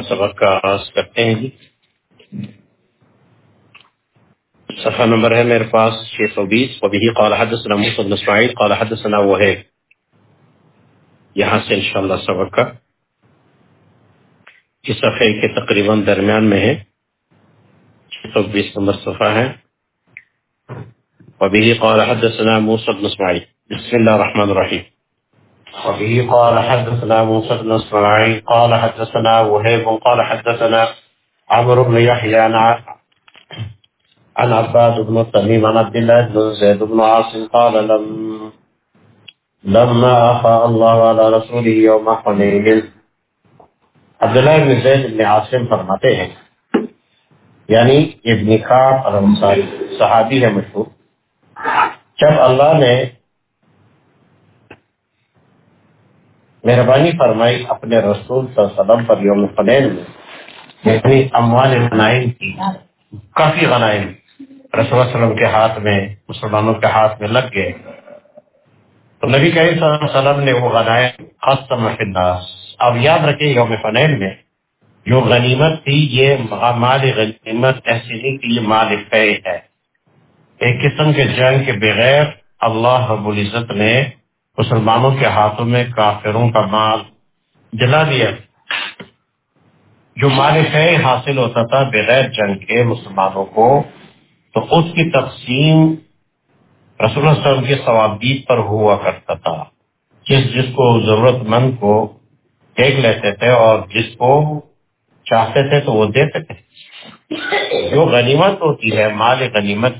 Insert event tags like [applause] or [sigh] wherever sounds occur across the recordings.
سبق کا آغاز کرتے ہیں جی۔ صفحہ نمبر ہے میرے پاس 620 وبه قال حدثنا موسى بن اسماعيل قال حدثنا وهيب یہاں سے انشاءاللہ سبق کا۔ اس صفحے کے تقریباً درمیان میں ہے۔ 620 نمبر صفحہ ہے۔ وبه قال حدثنا موسى بن اسماعيل بسم الله الرحمن الرحيم وبه قال حدثنا موسى بن إسماعيل قال حدثنا وهيب قال حدثنا عمرو بن يحيى عن عن عباد بن التميم عن عبد الله بن زيد بن عاصم قال لم لما أفاء الله على رسوله يوم حنين. عبداللہ بن زید بن عاصم ہیں یعنی ابن خاب الانصاری صحابی ہے مشہور جب اللہ نے مہربانی فرمائی اپنے رسول صلی اللہ علیہ وسلم پر یوم فنین میں یعنی اموال غنائم کی، کافی غنائم رسول اللہ علیہ وسلم کے ہاتھ میں، مسلمانوں کے ہاتھ میں لگ گئے۔ تو نبی کریم صلی اللہ علیہ وسلم نے وہ غنائم قسم فی الناس۔ اب یاد رکھیں یوم فنین میں جو غنیمت تھی، یہ مال غنیمت ایسی نہیں کہ یہ مال فی ہے۔ ایک قسم کے جنگ کے بغیر اللہ رب العزت نے مسلمانوں کے ہاتھوں میں کافروں کا مال جلا دیا۔ جو مال فی حاصل ہوتا تھا بغیر جنگ کے مسلمانوں کو۔ تو اس کی تقسیم رسول اللہ علیہ وسلم کے ثوابدید پر ہوا کرتا تھا۔ جس جس کو ضرورت مند کو دیکھ لیتے تھے اور جس کو چاہتے تھے تو وہ دیتے تھے۔ جو غنیمت ہوتی ہے، مال غنیمت،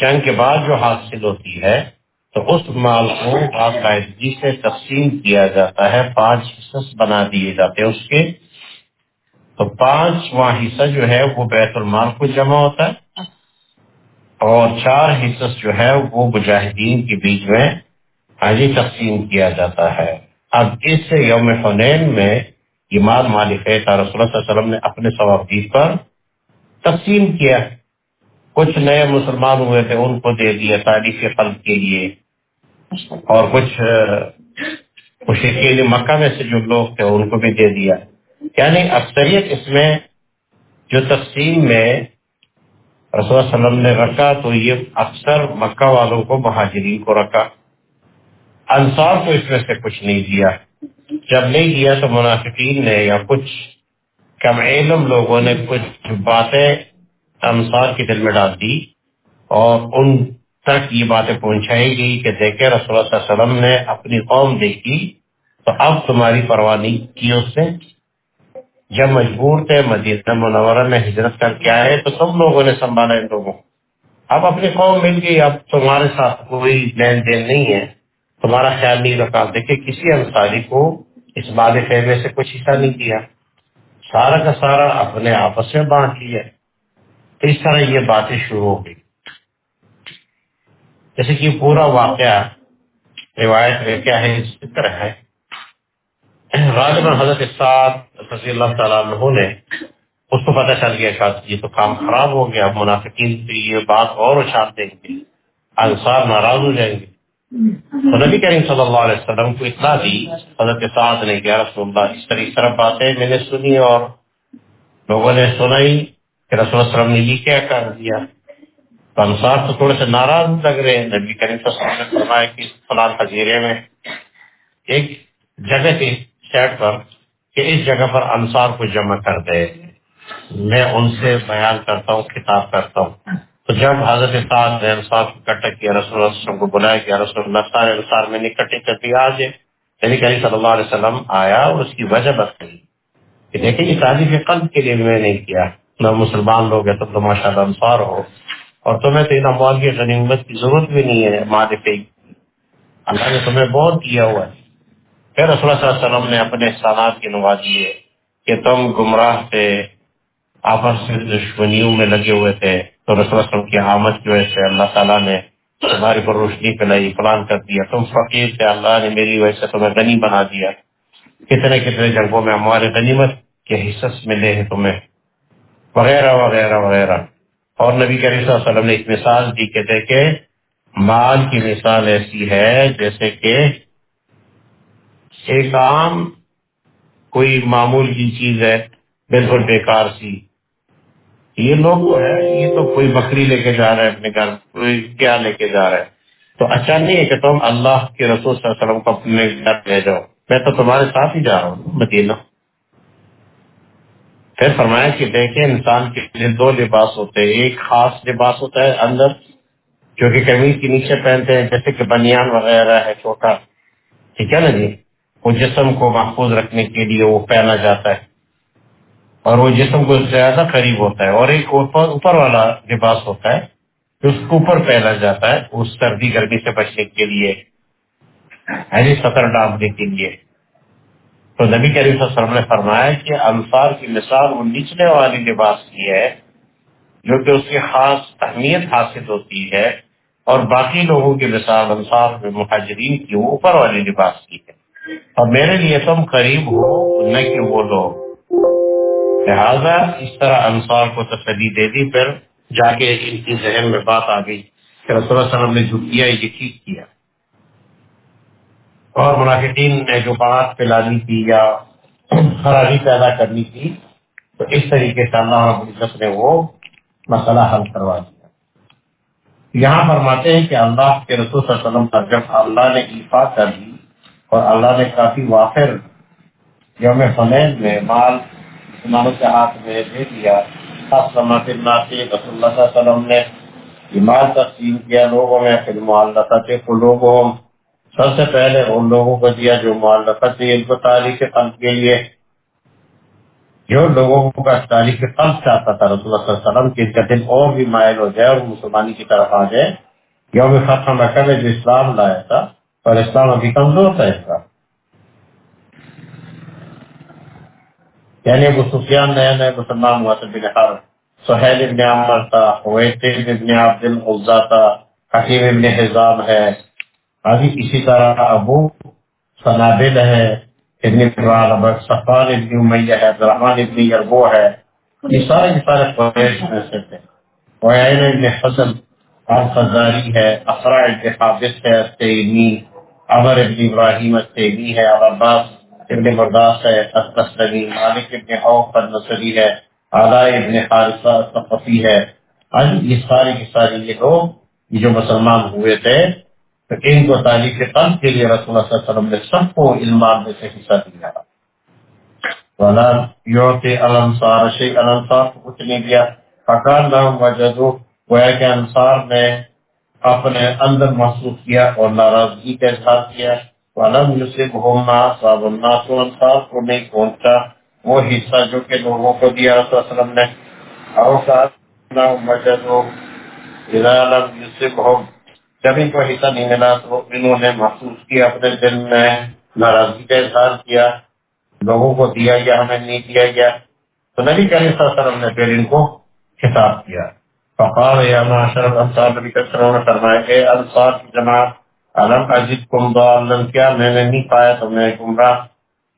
جنگ کے بعد جو حاصل ہوتی ہے تو اس مال کو باقاعدگی جی سے تقسیم کیا جاتا ہے، پانچ حصص بنا دیے جاتے ہیں اس کے۔ تو پانچواں حصہ جو ہے وہ بیت المال کو جمع ہوتا ہے۔ اور چار حصص جو ہے وہ مجاہدین کے بیچ میں حاجی تقسیم کیا جاتا ہے۔ اب اس یوم فنین میں یہ مال مالک رسول اللہ صلی اللہ علیہ وسلم نے اپنے ثوابدید پر تقسیم کیا۔ کچھ نئے مسلمان ہوئے تھے، ان کو دے دیا تاریخ قلب کے لیے۔ اور کچھ مشرقین مکہ میں سے جو لوگ تھے ان کو بھی دے دیا۔ یعنی اکثریت اس میں جو تقسیم میں رسول اللہ علیہ وسلم نے رکھا، تو یہ اکثر مکہ والوں کو مہاجرین کو رکھا۔ انصار کو اس میں سے کچھ نہیں دیا۔ جب نہیں دیا تو منافقین نے یا کچھ کم علم لوگوں نے کچھ باتیں انصار کے دل میں ڈال دی اور ان تک یہ باتیں پہنچائی گئی کہ دیکھے رسول اللہ علیہ وسلم نے اپنی قوم دیکھی تو اب تمہاری پرواہ نہیں کی اس نے۔ جب مجبور تھے مدینہ منورہ میں ہجرت کر کے آئے تو سب لوگوں نے سنبھالا ان لوگوں اب اپنی قوم مل گئی، اب تمہارے ساتھ کوئی لین دین نہیں ہے۔ تمہارا خیال نہیں رکھا۔ دیکھے کسی انصاری کو اس بال خیمے سے کچھ حصہ نہیں دیا سارا کا سارا اپنے آپس میں بانٹ لیا۔ تو اس طرح یہ باتیں شروع ہو گئی۔ جیسے کہ پورا واقعہ روایت میں کیا ہے ذکر ہے۔ غالباً حضرت سعد رضی اللہ تعالیٰ عنہ نے اس کو پتہ چل گیا شاید یہ تو کام خراب ہو گیا منافقین سے یہ بات اور اچھال دیں گے، انصار ناراض ہو جائیں گے۔ تو نبی کریم صلی اللہ علیہ وسلم کو اطلاع دی، حضرت سعد نے کیا رسول اللہ، اس طرح اس طرح باتیں میں نے سنی اور لوگوں نے سنائی کہ رسول اللہ علیہ وسلم نے یہ کیا کر دیا۔ تو انصار تو تھوڑے سے ناراض لگ رہے ہیں۔ نبی کریم صلی اللہ علیہ وسلم نے فرمایا کہ فلان خزیرے میں ایک جگہ تھی سیٹ پر کہ اس جگہ پر انصار کو جمع کر دے۔ میں ان سے بیان کرتا ہوں کتاب کرتا ہوں۔ تو جب حضرت صاحب نے انصار کو کٹا کیا، رسول اللہ علیہ وسلم کو بلایا کہ رسول اللہ سارے انصار میں نے کٹے کر دیا آج یعنی کہ صلی اللہ علیہ وسلم آیا اور اس کی وجہ بتائی کہ دیکھیں، یہ تعلیم قلب کے لیے میں نہیں کیا۔ نہ مسلمان لوگ ہیں تم تو ماشاء اللہ انصار ہو۔ اور تمہیں تو ان اموال کی غنیمت کی ضرورت بھی نہیں ہے، مال پہ اللہ نے تمہیں بہت کیا ہوا ہے۔ پھر رسول صلی اللہ علیہ وسلم نے اپنے احسانات کی نوا دیے کہ تم گمراہ تھے، آپس میں دشمنیوں میں لگے ہوئے تھے۔ تو رسول اللہ علیہ وسلم کی آمد کی وجہ سے اللہ تعالیٰ نے تمہاری پر روشنی پلائی پلان کر دیا۔ تم فقیر تھے، اللہ نے میری وجہ سے تمہیں غنی بنا دیا۔ کتنے کتنے جنگوں میں ہمارے غنیمت کے حصص ملے ہیں تمہیں۔ وغیرہ وغیرہ وغیرہ۔ اور نبی کریم صلی اللہ علیہ وسلم نے ایک مثال دی کہ دیکھے مال کی مثال ایسی ہے جیسے کہ ایک عام کوئی معمول کی چیز ہے، بالکل بیکار سی۔ یہ لوگ جو ہے یہ تو کوئی بکری لے کے جا رہا ہے، اپنے گھر کوئی کیا لے کے جا رہا ہے۔ تو اچھا نہیں ہے کہ تم اللہ کے رسول صلی اللہ علیہ وسلم کو اپنے گھر لے جاؤ۔ میں تو تمہارے ساتھ ہی جا رہا ہوں، مدینہ۔ پھر فرمایا کہ دیکھیں، انسان کے لیے دو لباس ہوتے ہیں۔ ایک خاص لباس ہوتا ہے اندر، جو کہ کمیز کے نیچے پہنتے ہیں، جیسے کہ بنیان وغیرہ ہے، چھوٹا۔ ٹھیک ہے نا جی؟ وہ جسم کو محفوظ رکھنے کے لیے وہ پہنا جاتا ہے۔ اور وہ جسم کو زیادہ قریب ہوتا ہے۔ اور ایک اوپر اوپر والا لباس ہوتا ہے، جو اس کو اوپر پہنا جاتا ہے اس سردی، گرمی سے بچنے کے لیے ایسی سطر ڈالنے کے لیے۔ تو نبی کریم صلی اللہ علیہ وسلم نے فرمایا کہ انصار کی مثال وہ نچلے والی لباس کی ہے جو کہ اس کی خاص اہمیت حاصل ہوتی ہے اور باقی لوگوں کی مثال انصار میں مہاجرین کی اوپر والی لباس کی ہے۔ اور میرے لیے تم قریب ہو، نہ کہ وہ لوگ۔ لہذا اس طرح انصار کو تسلی دے دی، پھر جا کے ان کی ذہن میں بات آ گئی کہ رسول اللہ علیہ وسلم نے جو کیا، یہ ٹھیک کیا۔ اور منافقین نے جو بات پلانی تھی یا خرابی پیدا کرنی تھی، تو اس طریقے سے اللہ رب العزت نے وہ مسئلہ حل کروا دیا۔ یہاں فرماتے ہیں کہ اللہ کے رسول صلی اللہ علیہ وسلم کا جب اللہ نے ایفا کر دی اور اللہ نے کافی وافر یوم فنین میں مال مسلمانوں کے ہاتھ میں دے دیا رسول اللہ صلی اللہ علیہ وسلم نے مال تقسیم کیا، لوگوں میں پھر معلقت کو لوگوں سب سے پہلے ان لوگوں کو دیا جو معلقت تھی ان کو تاریخ قلب کے لیے۔ جو لوگوں کا تاریخ قلب چاہتا تھا رسول اللہ صلی اللہ علیہ وسلم کی ان کا دل اور بھی مائل ہو جائے اور مسلمانی کی طرف آ جائے۔ یوم فتح مکہ میں جو اسلام لایا تھا، اور اسلام ابھی کمزور تھا اس کا۔ یعنی ابو سفیان نئے نئے مسلمان ہوا تھا، بن حرب۔ سہیل ابن عمر تھا حویتب ابن عبد العزا تھا، حکیم ابن حزام ہے۔ ابھی اسی طرح ابو سنابل ہے، ابن فرال صفان ابن امیہ ہے عبدالرحمان ابن یربو ہے۔ یہ سارے کے سارے قریش میں سے تھے۔ وعین ابن حسن الفزاری ہے اسرا ابن حافظ ہے تیمی عمر ابن ابراہیم التیمی ہے عباس ابن مرداس ہے اسقسطنی مالک ابن عوف النصری ہے علاء ابن حارثہ ثقفی ہے۔ یہ ساری کی ساری یہ لوگ جو مسلمان ہوئے تھے ان کو تعلیم کے قلب کے لیے رسول اللہ صلی اللہ علیہ وسلم نے سب کو علمان میں سے حصہ دیا ولا یوتی الانصار شیء الانصار کو کچھ نہیں دیا۔ فقال لهم وجدوا۔ گویا کہ انصار نے اپنے اندر محسوس کیا اور ناراضگی کا اظہار کیا۔ ولم يصبهم ما صاب الناس۔ انصار کو نہیں پہنچا۔ وہ حصہ جو کہ لوگوں کو دیا رسول اللہ علیہ وسلم نے۔ اور کہا وجدوا۔ اذا لم يصبهم۔ جب ان کو حصہ نہیں ملا تو انہوں نے محسوس کیا، اپنے دل میں ناراضگی کا اظہار کیا، لوگوں کو دیا یا ہمیں نہیں دیا گیا۔ تو نبی کریم صلی اللہ علیہ وسلم نے پھر ان کو خطاب کیا۔ فقال، یا معاشر الانصار، نبی کریم صلی اللہ علیہ نے فرمایا کہ انصار کی جماعت علم اجد کم ضالن کیا میں نے نہیں پایا تو میں گمراہ؟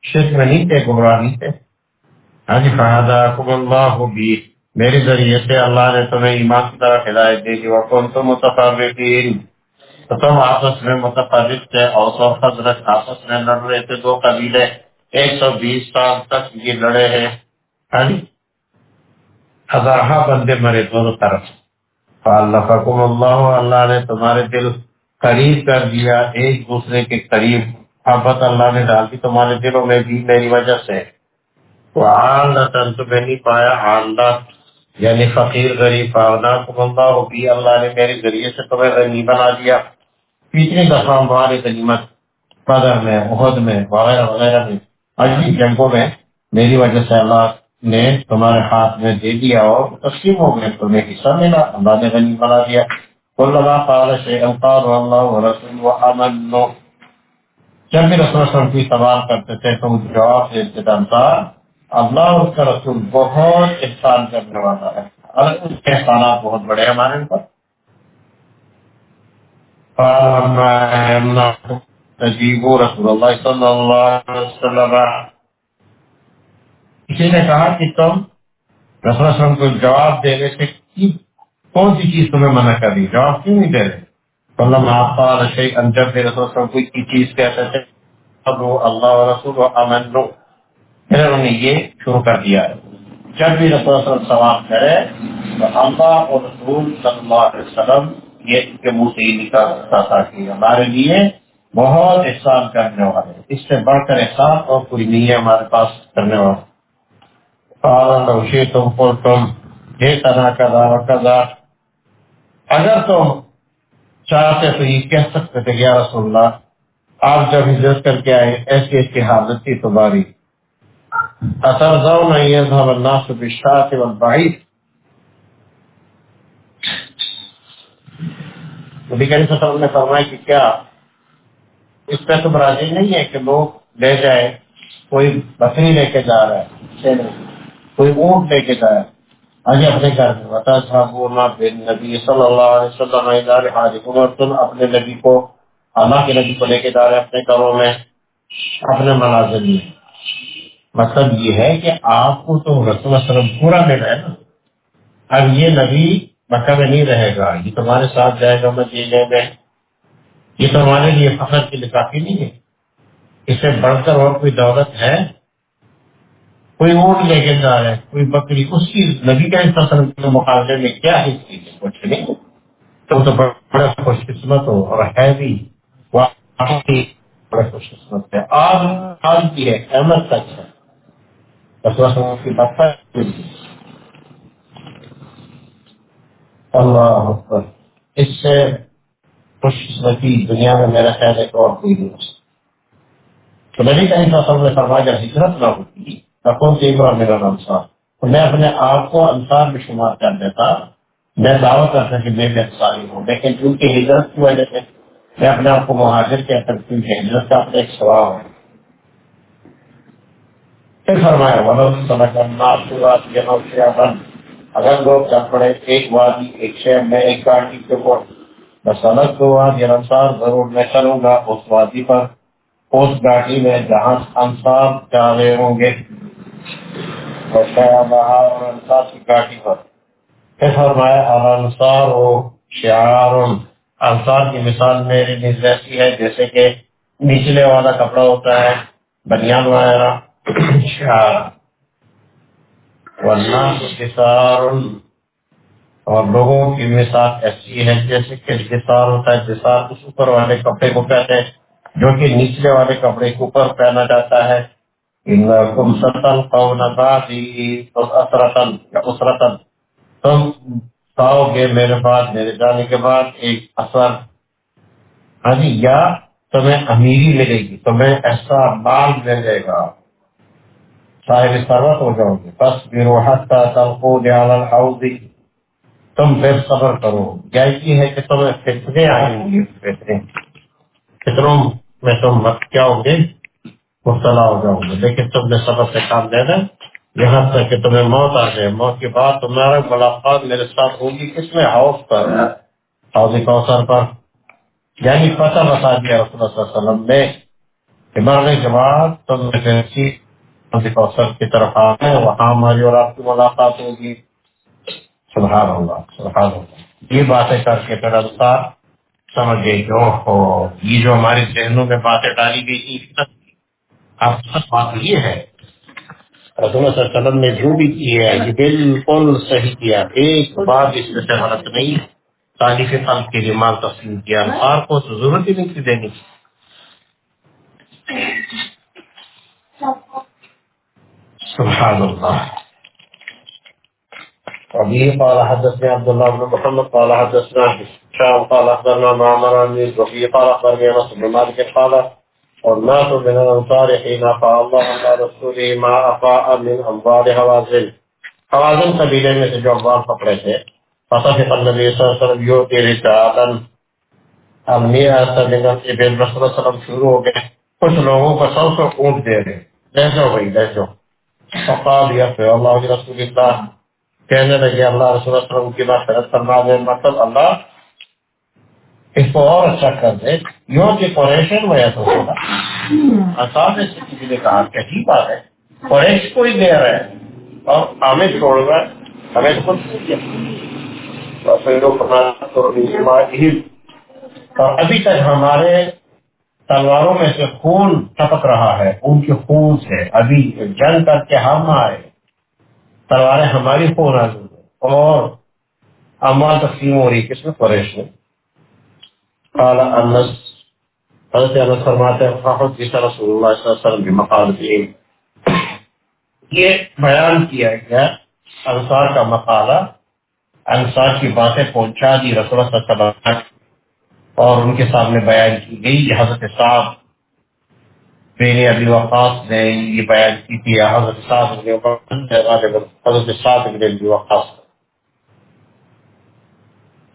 شرک میں نہیں تھے، گمراہ نہیں تھے۔ حج فہداکم اللہ بھی میرے ذریعے سے اللہ نے تمہیں ایمان کی طرف ہدایت دے دی۔ وکنتم متفرقین۔ تو تم آپس میں متفرق تھے، اوس حضرت آپس میں لڑ رہے تھے، دو قبیلے، ایک سو بیس سال تک یہ لڑے ہیں۔ ہاں جی۔ ہزارہ بندے مرے دونوں طرف۔ فاللفکم اللہ اللہ نے تمہارے دل قریب کر دیا، ایک دوسرے کے قریب۔ محبت اللہ نے ڈال دی تمہارے دلوں میں بھی میری وجہ سے۔ تمہیں نہیں پایا عاللہ یعنی فقیر، غریب اللہ بھی اللہ نے میرے ذریعے سے تمہیں غنی بنا دیا۔ کتنی دفعہ ہمارے غنیمت، بدر میں عہد میں، وغیرہ وغیرہ میں اجلی جنگوں میں میری وجہ سے اللہ نے تمہارے ہاتھ میں دے دیا اور تسلیم ہو گئے تمہیں حصہ ملا، اللہ نے غنی بنا دیا۔ کلما قال شیئا قال اللہ ورسول وامن جب بھی رسول اللہ کی سوال کرتے تھے تو جواب دیتے تھا اللہ اس کا رسول بہت احسان کرنے والا ہے۔ اور اس کے احسانات بہت بڑے ہمارے اوپر تجیبو رسول اللہ صلی اللہ علیہ وسلم کسی نے کہا کہ تم رسول اللہ کو جواب دینے سے کون سی چیز تمہیں منع کر دی؟ جواب کیوں نہیں دے رہے؟ مطلب آپ کا شیخ انجب رسول اللہ کوئی چیز کہتے تھے اللہ رسول و امن لو۔ پھر انہوں نے یہ شروع کر دیا۔ ہے جب بھی رسول اللہ علیہ سوال کرے تو اللہ اور رسول صلی اللہ علیہ وسلم یہ ان کے منہ سے ہی نکالتا تھا کہ ہمارے لیے بہت احسان کرنے والے اس سے بڑھ کر احسان اور کوئی نہیں ہے ہمارے پاس کرنے والا تم کو تم، یہ طرح کدا کدا اگر تم چاہتے تو یہ کہہ سکتے تھے، یا رسول اللہ، آپ جب ہجرت کر کے آئے، ایسی ایسی حالت تھی تمہاری۔ اترضون ان يذهب الناس بالشاة والبعيد۔ نبی کریم صلی اللہ علیہ وسلم نے فرمایا کہ کیا اس پہ تم راضی نہیں ہے کہ لوگ لے جائے، کوئی بکری لے کے جا رہا ہے، کوئی اونٹ لے کے جا رہا ہے۔ آج اپنے گھر میں۔ بتا صاحب بن نبی صلی اللہ علیہ وسلم حاجکم اور تم اپنے نبی کو، اللہ کے نبی کو لے کے جا رہے اپنے گھروں میں، اپنے مناظر میں۔ مطلب یہ ہے کہ آپ کو تو رسول اللہ علیہ وسلم پورا ملا ہے نا۔ اب یہ نبی مکہ میں نہیں رہے گا۔ یہ تمہارے ساتھ جائے گا مدینے میں یہ تمہارے لیے فخر کے لیے کافی نہیں ہے۔ اس سے بڑھ کر اور کوئی دولت ہے؟ کوئی اونٹ لے کے جا رہا ہے، کوئی بکری، اس کی نبی کا فصل کے مقابلے میں کیا ہے اس چیز کچھ نہیں۔ تو تو بڑا خوش قسمت ہو اور ہے بھی۔ بڑا خوش قسمت ہے۔ آج آج بھی ہے احمد تک ہے۔ کی بات اللہ اکبر اس سے خوش قسمتی دنیا میں میرا خیال ہے اور کوئی نہیں ہو سکتا تو نبی کا انسان نے فرمایا جب ہجرت نہ ہوتی، نہ کون سے بار میرا انصار تو میں اپنے آپ کو انصار میں شمار کر دیتا۔ میں دعویٰ کرتا کہ میں بھی انصاری ہوں۔ لیکن چونکہ ہجرت کی وجہ سے میں اپنے آپ کو مہاجر کہتا ہوں کیونکہ ہجرت کا اپنا ایک سواب ہے۔ پھر فرمایا ولم سمجھ الناس سورات کے نوشیابن اگر لوگ چل پڑے ایک وادی، ایک شہر میں ایک گاڑی کے اوپر بس الگ دو وادی انصار ضرور میں چلوں گا اس وادی پر، اس گاڑی میں جہاں انصار جا رہے ہوں گے۔ اور انصار کی گاڑی پر۔ پھر فرمایا، الانصار و شعار انصار کی مثال میری نیز ایسی ہے، جیسے کہ نچلے والا کپڑا ہوتا ہے، بنیان وغیرہ، شعار۔ اور لوگوں کی مثال ایسی ہے جیسے کہ جسار ہوتا ہے جسار اس اوپر والے کپڑے کو کہتے ہیں، جو کہ نیچلے والے کپڑے کے اوپر پہنا جاتا ہے۔ تم پاؤ گے میرے بعد، میرے جانے کے بعد ایک اثر۔ ہاں جی یا تمہیں امیری ملے گی، تمہیں ایسا مال ملے گا۔ صاحب سروت ہو جاؤ گے۔ بس بھی تم پھر صبر کرو۔ جائزی ہے کہ تمہیں فطرے آئیں گی فطرے فطروں میں تم مت کیا ہوں گے مبتلا ہو جاؤ گے۔ لیکن تم نے صبر سے کام دینا یہاں تک کہ تمہیں موت آ جائے۔ موت کے بعد تمہارا ملاقات میرے ساتھ ہوگی۔ کس میں ہاؤس پر۔ حوض کوثر پر۔ یعنی پتہ بتا دیا رسول اللہ صلی اللہ علیہ وسلم نے کہ مرنے کے بعد تم نے کوثر کی طرف آئے وہاں ہماری اور آپ کی ملاقات ہوگی۔ سبحان اللہ سبحان اللہ۔ یہ باتیں کر کے پھر انسار سمجھ گئے کہ ہو یہ جو ہمارے ذہنوں میں باتیں ڈالی گئی تھی اب سب بات یہ ہے۔ رسول اللہ صلی اللہ علیہ وسلم نے جو بھی کی ہے، یہ بالکل صحیح کیا۔ ایک بات اس میں سے غلط نہیں تعلیف فل کے لیے مال تقسیم کیا۔ انسار کو ضرورت ہی نہیں تھی دینی سبحان الله وبه قال حدثني عبد الله بن محمد، قال حدثنا شام قال اخبرنا معمر عن وبه قال اخبرني انس بن مالك قال والناس من الانصار حين افاء الله على رسوله ما افاء من انصار حوازن۔ حوازن قبیلے میں سے جو انصار پکڑے تھے فصفق النبي صلى الله عليه وسلم يؤتي رجالا۔ المئة من الابل رسول الله صلى الله عليه وسلم شروع ہو گئے، کچھ لوگوں کو سو سو اونٹ دے رہے لے جاؤ بھائی لے فقال یا پھر اللہ اللہ کہنے لگے، اللہ رسول اللہ علیہ وسلم کی بات فرما دے مطلب اللہ اس کو اور اچھا کر دے، یوں کہ قریشن تو ہوگا کسی نے کہا کہ بات ہے۔ قریش کو ہی دے رہے اور ہمیں چھوڑ رہا ہے۔ ہمیں اور ابھی تک ہمارے تلواروں میں سے خون ٹپک رہا ہے ان کے خون سے۔ ابھی جنگ کر کے ہم آئے۔ تلواریں ہماری خون آ اور امال تقسیم ہو رہی کس میں؟ قریش میں۔ قال انس، حضرت انس فرماتے ہیں فاحد جس رسول اللہ صلی اللہ علیہ وسلم بمقالتی یہ بیان کیا گیا، انصار کا مقالہ، انصار کی باتیں پہنچا دی، رسول اللہ صلی اللہ علیہ وسلم اور ان کے سامنے بیان کی گئی حضرت صاحب بین ابی وقاص نے یہ بیان کی تھی۔ حضرت صاحب حضرت صاحب بن ابی وقاص۔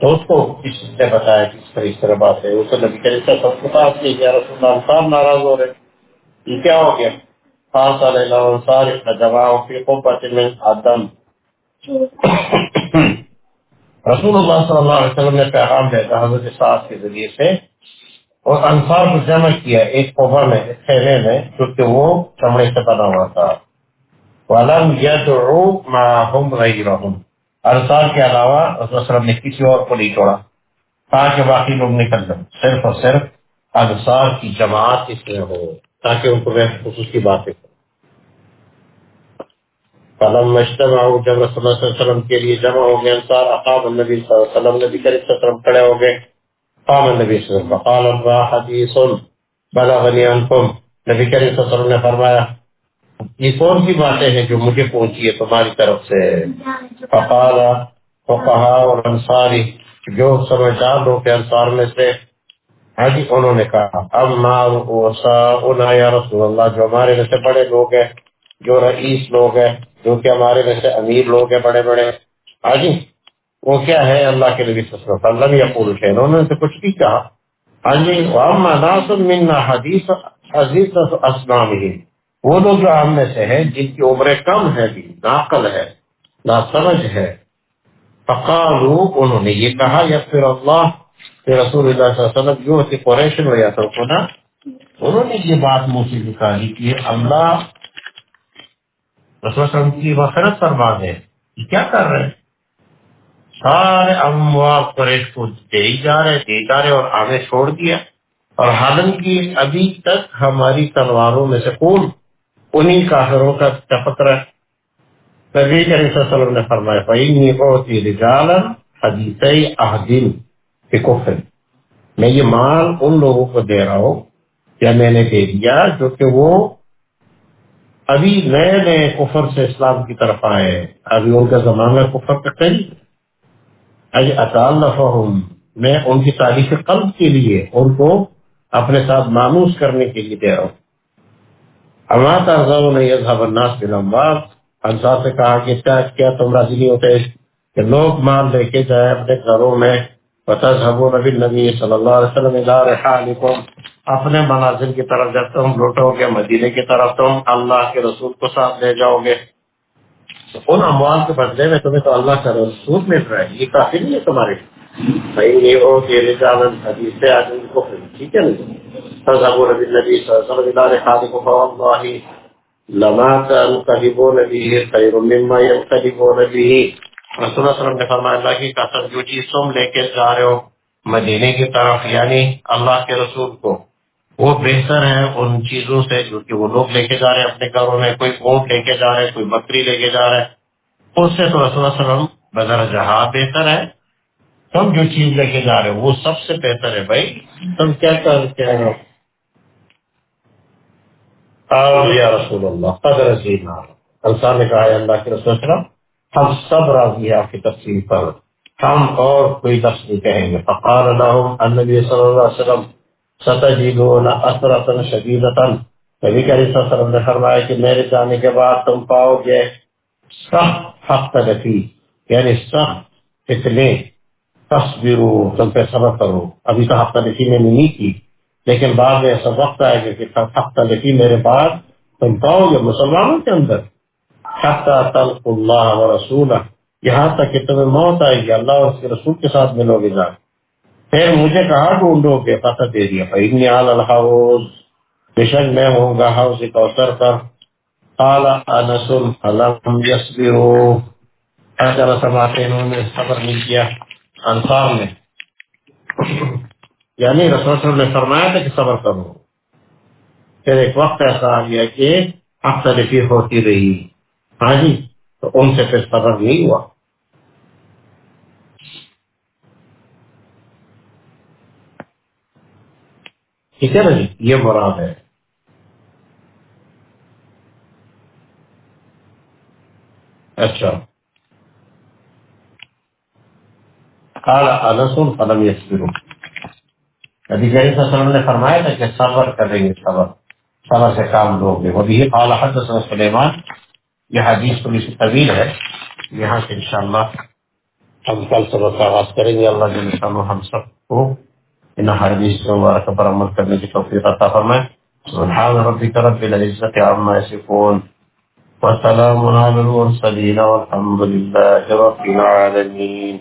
تو اس کو اس نے بتایا کہ اس طرح اس طرح بات ہے؟ اس نبی کریم صلی اللہ علیہ وسلم کے پاس کہ یا رسول اللہ انصار ناراض ہو رہے یہ کیا ہو گیا؟ خاص علیہ الانصار اتنا جماع فی قبت من آدم۔ [coughs] رسول اللہ صلی اللہ علیہ وسلم نے پیغام بھیجا حضرت صاحب کے ذریعے سے اور انصار کو جمع کیا ایک قبر میں، ایک خیمے میں کیونکہ وہ چمڑے سے بنا ہوا تھا۔ ولم يدعو معهم غيرهم۔ انصار کے علاوہ رسول اللہ صلی علیہ وسلم نے کسی اور کو نہیں چھوڑا تاکہ باقی لوگ نکل جائیں۔ صرف اور صرف انصار کی جماعت اس میں ہو، تاکہ ان کو خصوصی باتیں فلم اجتمعوا، جب رسول اللہ صلی اللہ علیہ وسلم کے لیے جمع ہو گئے، انصار اقام النبی صلی اللہ علیہ وسلم، نبی کریم صلی اللہ علیہ وسلم کھڑے ہو گئے۔ قام النبی صلی اللہ علیہ وسلم، فقال اللہ حدیث بلغنی انکم نبی کریم صلی اللہ علیہ وسلم نے فرمایا، یہ کون سی باتیں ہیں جو مجھے پہنچی ہے تمہاری طرف سے؟ فقال فقہا اور انصاری جو سمجھدار لوگ کے انصار میں سے۔ ہاں جی انہوں نے کہا، اما وسا یا رسول اللہ، جو ہمارے میں سے بڑے لوگ ہیں۔ جو رئیس لوگ ہیں، جو کہ ہمارے میں سے امیر لوگ ہیں، بڑے بڑے۔ ہاں جی وہ کیا ہے؟ اللہ کے نبی صلی اللہ علیہ وسلم یقول شیئن۔ انہوں نے سے کچھ بھی کہا۔ ہاں جی واما ناس منا حدیث عزیز اسلام ہی وہ لوگ جو ہم میں سے ہیں، جن کی عمریں کم ہے بھی ناقل ہے نا سمجھ ہے۔ فقالو انہوں نے یہ کہا، یا پھر اللہ، کہ رسول اللہ صلی اللہ علیہ وسلم جو تھی قریشن ہو یا تو انہوں نے یہ بات منہ سے نکالی کہ اللہ رسول صلی اللہ علیہ وسلم کی مغفرت فرما دے یہ کیا کر رہے ہیں؟ سارے اموال قریش کو دے جا رہے دے جا رہے اور آگے چھوڑ دیا۔ اور حالانکہ ابھی تک ہماری تلواروں میں سے کون انہی کافروں کا ٹپک رہا نبی کریم صلی اللہ علیہ وسلم نے فرمایا، فَإِنِّي أُعْتِي رِجَالًا حَدِيثَيْ أَحْدٍ بِكُفْرٍ۔ میں یہ مال ان لوگوں کو دے رہا ہوں، یا میں نے دے دیا جو کہ وہ ابھی نئے نئے کفر سے اسلام کی طرف آئے ہیں۔ ابھی ان کا زمانہ کفر کا قریب اج اطالفہم میں ان کی تاریخ قلب کے لیے ان کو اپنے ساتھ مانوس کرنے کے لیے دے رہا ہوں۔ اما ترزون یذهب الناس بالاموال انصار سے کہا کہ کیا کیا تم راضی نہیں ہوتے؟ کہ لوگ مال لے کے جائے اپنے گھروں میں۔ وتذهبون بالنبي صلی اللہ علیہ وسلم اپنے منازل کی طرف جب تم لوٹو گے مدینے کی طرف تم اللہ کے رسول کو ساتھ لے جاؤ گے۔ ان اموال کے بدلے میں تمہیں تو اللہ کا رسول مل رہا ہے، یہ کافی نہیں ہے تمہارے۔ بھائی، یہ ہو کہ حدیث سے آدمی کو ٹھیک ہے نا؟ لما تنقلبون به خیر مما ينقلبون به۔ رسول اللہ وسلم نے فرمایا، اللہ کی قسم جو چیز تم لے کے جا رہے ہو مدینے کی طرف یعنی اللہ کے رسول کو۔ وہ بہتر ہے ان چیزوں سے جو کہ وہ لوگ لے کے جا رہے ہیں اپنے گھروں میں کوئی اونٹ لے کے جا رہے ہیں کوئی بکری لے کے جا رہے ہیں۔ اس سے تو رسول اللہ وسلم بدر جہاں بہتر ہے۔ تم جو چیز لے کے جا رہے ہو وہ سب سے بہتر ہے بھائی۔ تم کیا کرتے ہو؟ یا رسول اللہ قدر انسان نے کہا اللہ کے رسول وسلم ہم سب راضی ہیں آپ کی تفصیل پر۔ ہم اور کوئی لفظ نہیں کہیں گے۔ لهم النبی صلی اللہ علیہ وسلم ستجدون اثرتا شدیدتا نبی کریم صلی اللہ علیہ وسلم نے فرمایا کہ میرے جانے کے بعد تم پاؤ گے سخت حق تلفی یعنی سخت اتنے تصویرو تم پہ صبر کرو. ابھی تو حق تلفی میں نہیں کی، لیکن بعد میں ایسا وقت آئے گا کہ حق تلفی میرے بعد تم پاؤ گے مسلمانوں کے اندر. تلق اللہ و رسول یہاں تک کہ تمہیں موت آئے گی، اللہ اور اس کے رسول کے ساتھ ملو گے جا پھر مجھے کہاں ڈھونڈو گے پتہ دے دیا۔ فإني على الحوض۔ بے شک میں ہوں گا حوض کوثر پر۔ قال انس فلم يصبروا اگر اچھا سماتے انہوں نے صبر نہیں کیا انصار نے یعنی رسول صلی اللہ علیہ وسلم نے فرمایا تھا کہ صبر کرو۔ پھر ایک وقت ایسا آ گیا کہ اختلفی ہوتی رہی۔ ہاں جی تو ان سے پھر صبر نہیں ہوا۔ ٹھیک ہے نا جی؟ یہ مراد ہے۔ اچھا۔ قال انس فلم يصبروا نبی کریم صلی اللہ علیہ وسلم نے فرمایا تھا کہ صبر کریں گے، صبر۔ صبر سے کام لو گے۔ وہ بھی قال حدثنا سلیمان۔ یہ حدیث تھوڑی سی طویل ہے۔ یہاں سے انشاءاللہ ہم کل سبق کا آغاز کریں گے۔ اللہ جل شانہ ہم سب کو ان حدیث کو مبارک پر عمل کرنے کی توفیق عطا فرمائے۔ سبحان ربک رب العزت عما یصفون۔ وسلام على المرسلين والحمد لله رب العالمين